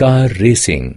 car racing.